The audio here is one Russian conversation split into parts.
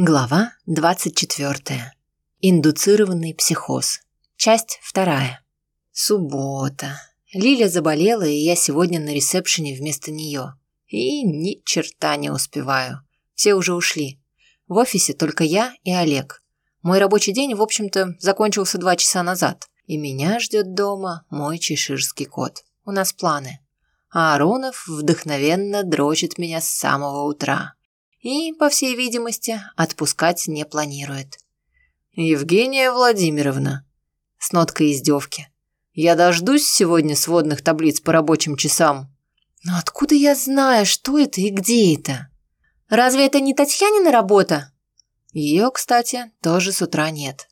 Глава 24. Индуцированный психоз. Часть 2. Суббота. Лиля заболела, и я сегодня на ресепшене вместо нее. И ни черта не успеваю. Все уже ушли. В офисе только я и Олег. Мой рабочий день, в общем-то, закончился два часа назад. И меня ждет дома мой чеширский кот. У нас планы. А Аронов вдохновенно дрочит меня с самого утра и, по всей видимости, отпускать не планирует. «Евгения Владимировна», с ноткой издевки, «я дождусь сегодня сводных таблиц по рабочим часам». «Но откуда я знаю, что это и где это? Разве это не Татьянина работа?» Ее, кстати, тоже с утра нет.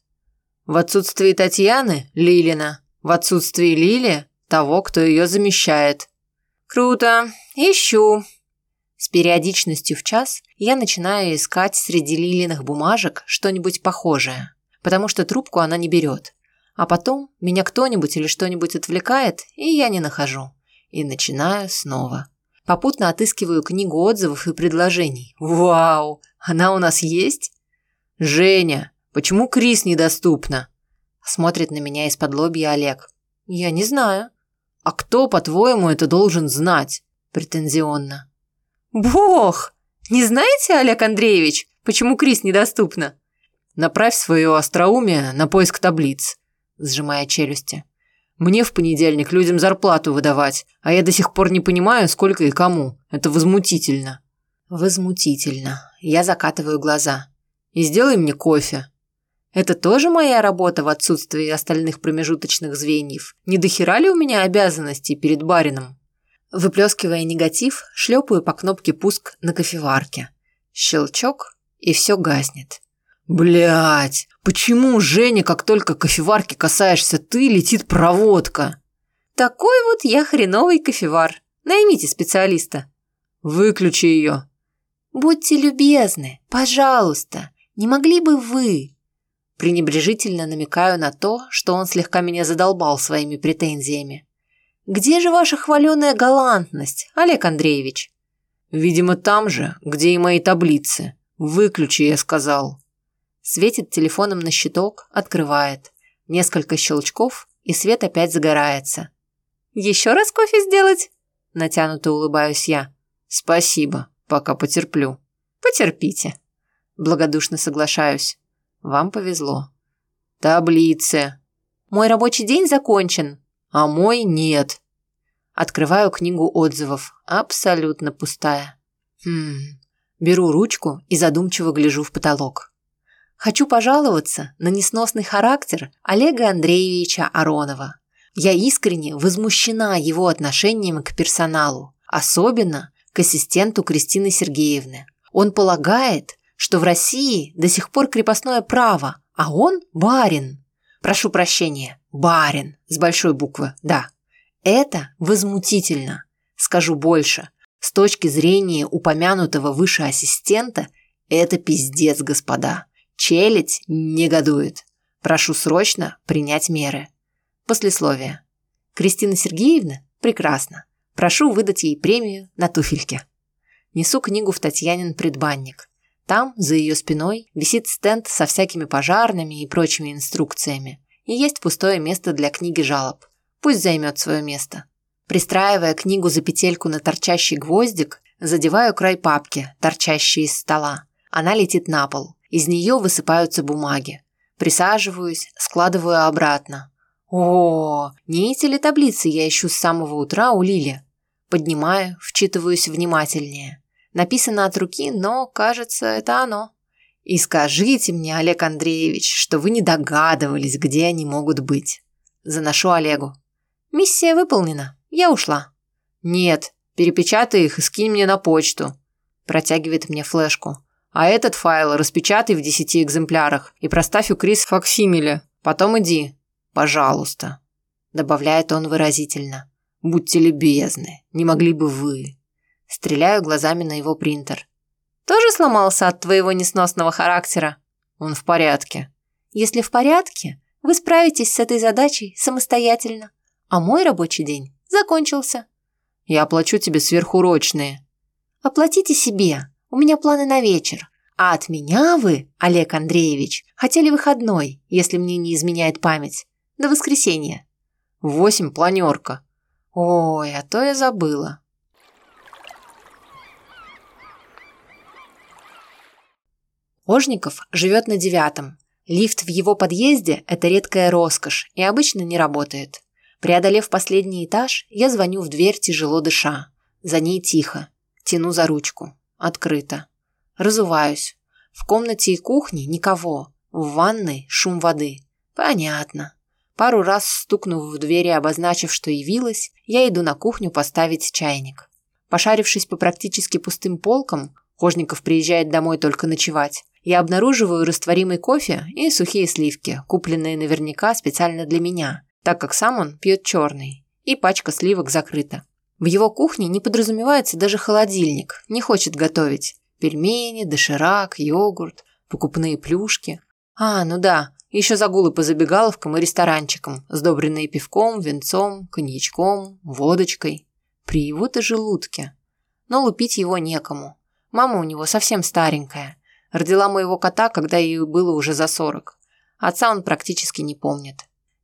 В отсутствии Татьяны – Лилина, в отсутствии Лили – того, кто ее замещает. «Круто, ищу», с периодичностью в час я начинаю искать среди лилиных бумажек что-нибудь похожее, потому что трубку она не берет. А потом меня кто-нибудь или что-нибудь отвлекает, и я не нахожу. И начинаю снова. Попутно отыскиваю книгу отзывов и предложений. Вау, она у нас есть? Женя, почему Крис недоступна? Смотрит на меня из-под лобья Олег. Я не знаю. А кто, по-твоему, это должен знать? Претензионно. «Бог! Не знаете, Олег Андреевич, почему Крис недоступна?» «Направь свое остроумие на поиск таблиц», сжимая челюсти. «Мне в понедельник людям зарплату выдавать, а я до сих пор не понимаю, сколько и кому. Это возмутительно». «Возмутительно. Я закатываю глаза. И сделай мне кофе». «Это тоже моя работа в отсутствии остальных промежуточных звеньев? Не дохера ли у меня обязанностей перед барином?» Выплескивая негатив, шлепаю по кнопке «Пуск» на кофеварке. Щелчок, и все гаснет. Блять, почему, Женя, как только кофеварки касаешься ты, летит проводка? Такой вот я хреновый кофевар. Наймите специалиста. Выключи ее. Будьте любезны, пожалуйста, не могли бы вы? Пренебрежительно намекаю на то, что он слегка меня задолбал своими претензиями. Где же ваша хваленая галантность, Олег Андреевич? Видимо, там же, где и мои таблицы. Выключи, я сказал. Светит телефоном на щиток, открывает. Несколько щелчков, и свет опять загорается. Еще раз кофе сделать? Натянуто улыбаюсь я. Спасибо, пока потерплю. Потерпите. Благодушно соглашаюсь. Вам повезло. Таблицы. Мой рабочий день закончен а мой нет. Открываю книгу отзывов, абсолютно пустая. Хм, беру ручку и задумчиво гляжу в потолок. Хочу пожаловаться на несносный характер Олега Андреевича Аронова. Я искренне возмущена его отношением к персоналу, особенно к ассистенту Кристины Сергеевны. Он полагает, что в России до сих пор крепостное право, а он барин. Прошу прощения, барин с большой буквы, да. Это возмутительно. Скажу больше. С точки зрения упомянутого выше ассистента, это пиздец, господа. Челядь негодует. Прошу срочно принять меры. Послесловие. Кристина Сергеевна? Прекрасно. Прошу выдать ей премию на туфельке. Несу книгу в Татьянин предбанник. Там, за ее спиной, висит стенд со всякими пожарными и прочими инструкциями. И есть пустое место для книги жалоб. Пусть займет свое место. Пристраивая книгу за петельку на торчащий гвоздик, задеваю край папки, торчащей из стола. Она летит на пол. Из нее высыпаются бумаги. Присаживаюсь, складываю обратно. О, не эти ли таблицы я ищу с самого утра у Лили? Поднимаю, вчитываюсь внимательнее. Написано от руки, но, кажется, это оно. И скажите мне, Олег Андреевич, что вы не догадывались, где они могут быть. Заношу Олегу. Миссия выполнена. Я ушла. Нет, перепечатай их и скинь мне на почту. Протягивает мне флешку. А этот файл распечатай в десяти экземплярах и проставь у Крис факсимиле. Потом иди. Пожалуйста. Добавляет он выразительно. Будьте любезны. Не могли бы вы. Стреляю глазами на его принтер. «Тоже сломался от твоего несносного характера?» «Он в порядке». «Если в порядке, вы справитесь с этой задачей самостоятельно, а мой рабочий день закончился». «Я оплачу тебе сверхурочные». «Оплатите себе. У меня планы на вечер. А от меня вы, Олег Андреевич, хотели выходной, если мне не изменяет память. До воскресенья. Восемь планерка. Ой, а то я забыла. Ожников живет на девятом. Лифт в его подъезде – это редкая роскошь и обычно не работает. Преодолев последний этаж, я звоню в дверь, тяжело дыша. За ней тихо. Тяну за ручку. Открыто. Разуваюсь. В комнате и кухне никого. В ванной шум воды. Понятно. Пару раз стукнув в двери, обозначив, что явилась, я иду на кухню поставить чайник. Пошарившись по практически пустым полкам, Кожников приезжает домой только ночевать, я обнаруживаю растворимый кофе и сухие сливки, купленные наверняка специально для меня, так как сам он пьет черный, и пачка сливок закрыта. В его кухне не подразумевается даже холодильник, не хочет готовить. Пельмени, доширак, йогурт, покупные плюшки. А, ну да, еще загулы по забегаловкам и ресторанчикам, сдобренные пивком, венцом, коньячком, водочкой. При его-то желудке. Но лупить его некому. Мама у него совсем старенькая. Родила моего кота, когда ей было уже за сорок. Отца он практически не помнит.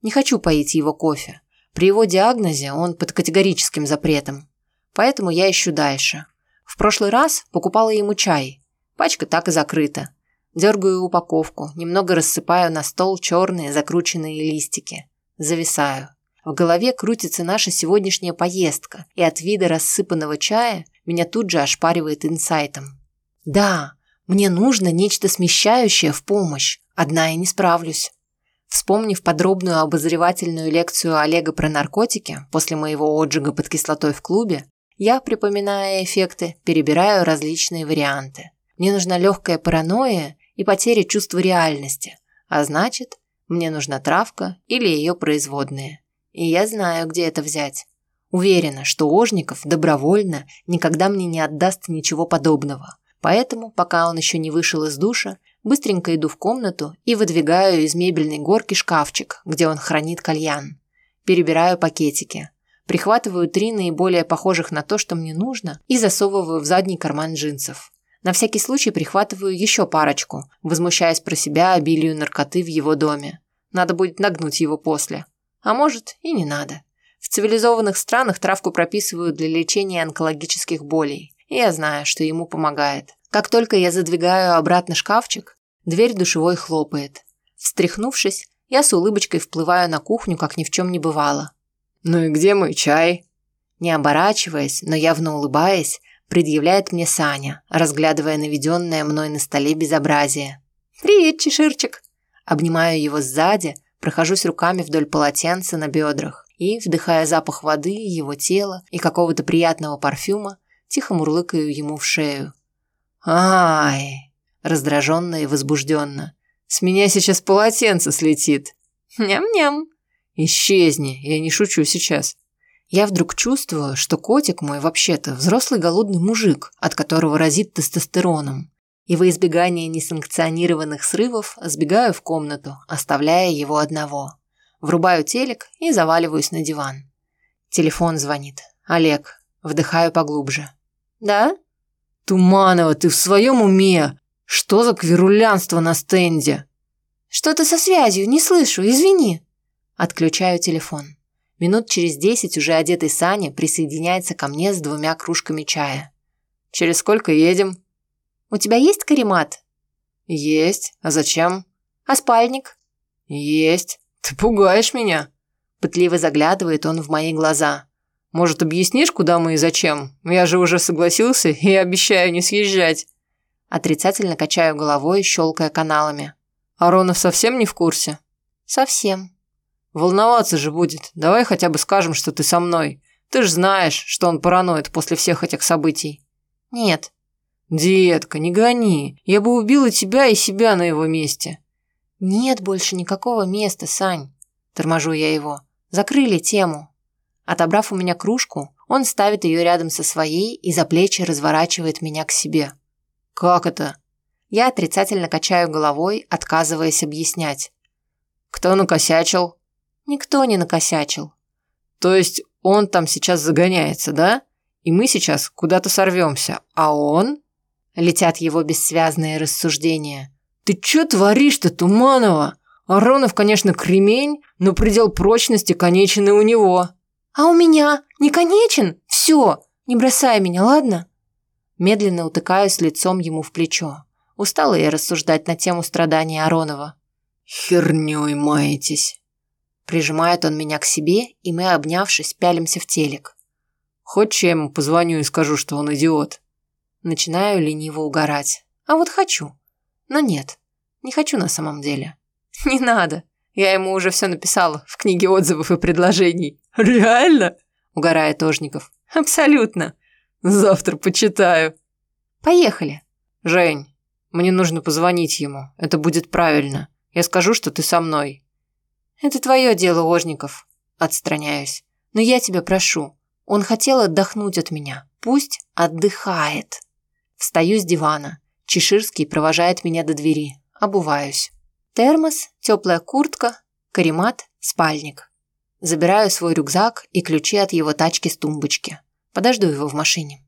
Не хочу поить его кофе. При его диагнозе он под категорическим запретом. Поэтому я ищу дальше. В прошлый раз покупала ему чай. Пачка так и закрыта. Дергаю упаковку, немного рассыпаю на стол черные закрученные листики. Зависаю. В голове крутится наша сегодняшняя поездка, и от вида рассыпанного чая меня тут же ошпаривает инсайтом. Да, мне нужно нечто смещающее в помощь. Одна я не справлюсь. Вспомнив подробную обозревательную лекцию Олега про наркотики после моего отжига под кислотой в клубе, я, припоминая эффекты, перебираю различные варианты. Мне нужна легкая паранойя и потеря чувства реальности, а значит, мне нужна травка или ее производные. И я знаю, где это взять. Уверена, что Ожников добровольно никогда мне не отдаст ничего подобного. Поэтому, пока он еще не вышел из душа, быстренько иду в комнату и выдвигаю из мебельной горки шкафчик, где он хранит кальян. Перебираю пакетики. Прихватываю три наиболее похожих на то, что мне нужно, и засовываю в задний карман джинсов. На всякий случай прихватываю еще парочку, возмущаясь про себя обилию наркоты в его доме. Надо будет нагнуть его после. А может, и не надо. В цивилизованных странах травку прописывают для лечения онкологических болей я знаю, что ему помогает. Как только я задвигаю обратно шкафчик, дверь душевой хлопает. Встряхнувшись, я с улыбочкой вплываю на кухню, как ни в чем не бывало. «Ну и где мой чай?» Не оборачиваясь, но явно улыбаясь, предъявляет мне Саня, разглядывая наведенное мной на столе безобразие. «Привет, чеширчик!» Обнимаю его сзади, прохожусь руками вдоль полотенца на бедрах и, вдыхая запах воды, его тела и какого-то приятного парфюма, тихо мурлыкаю ему в шею. «Ай!» раздраженно и возбужденно. «С меня сейчас полотенце слетит!» «Ням-ням!» «Исчезни, я не шучу сейчас!» Я вдруг чувствую, что котик мой вообще-то взрослый голодный мужик, от которого разит тестостероном. И во избегание несанкционированных срывов сбегаю в комнату, оставляя его одного. Врубаю телек и заваливаюсь на диван. Телефон звонит. Олег. Вдыхаю поглубже. «Да?» «Туманова, ты в своем уме? Что за кверулянство на стенде?» «Что-то со связью, не слышу, извини». Отключаю телефон. Минут через десять уже одетый Саня присоединяется ко мне с двумя кружками чая. «Через сколько едем?» «У тебя есть каремат?» «Есть. А зачем?» «А спальник?» «Есть. Ты пугаешь меня». Пытливо заглядывает он в мои глаза. Может, объяснишь, куда мы и зачем? Я же уже согласился и обещаю не съезжать». Отрицательно качаю головой, щелкая каналами. «Аронов совсем не в курсе?» «Совсем». «Волноваться же будет. Давай хотя бы скажем, что ты со мной. Ты ж знаешь, что он параноид после всех этих событий». «Нет». «Детка, не гони. Я бы убила тебя и себя на его месте». «Нет больше никакого места, Сань». Торможу я его. «Закрыли тему». Отобрав у меня кружку, он ставит ее рядом со своей и за плечи разворачивает меня к себе. «Как это?» Я отрицательно качаю головой, отказываясь объяснять. «Кто накосячил?» «Никто не накосячил». «То есть он там сейчас загоняется, да? И мы сейчас куда-то сорвемся, а он?» Летят его бессвязные рассуждения. «Ты чё творишь-то, Туманова? Аронов, конечно, кремень, но предел прочности конечен и у него». «А у меня не конечен? Все, не бросай меня, ладно?» Медленно утыкаюсь лицом ему в плечо. Устала я рассуждать на тему страданий Аронова. «Хернёй маетесь». Прижимает он меня к себе, и мы, обнявшись, пялимся в телек. «Хочешь, я ему позвоню и скажу, что он идиот?» Начинаю лениво угорать. А вот хочу. Но нет, не хочу на самом деле. Не надо. Я ему уже все написала в книге отзывов и предложений. Реально? Угорает Ожников. Абсолютно. Завтра почитаю. Поехали. Жень, мне нужно позвонить ему. Это будет правильно. Я скажу, что ты со мной. Это твое дело, Ожников. Отстраняюсь. Но я тебя прошу. Он хотел отдохнуть от меня. Пусть отдыхает. Встаю с дивана. Чеширский провожает меня до двери. Обуваюсь. Термос, теплая куртка, каремат, спальник. Забираю свой рюкзак и ключи от его тачки с тумбочки. Подожду его в машине.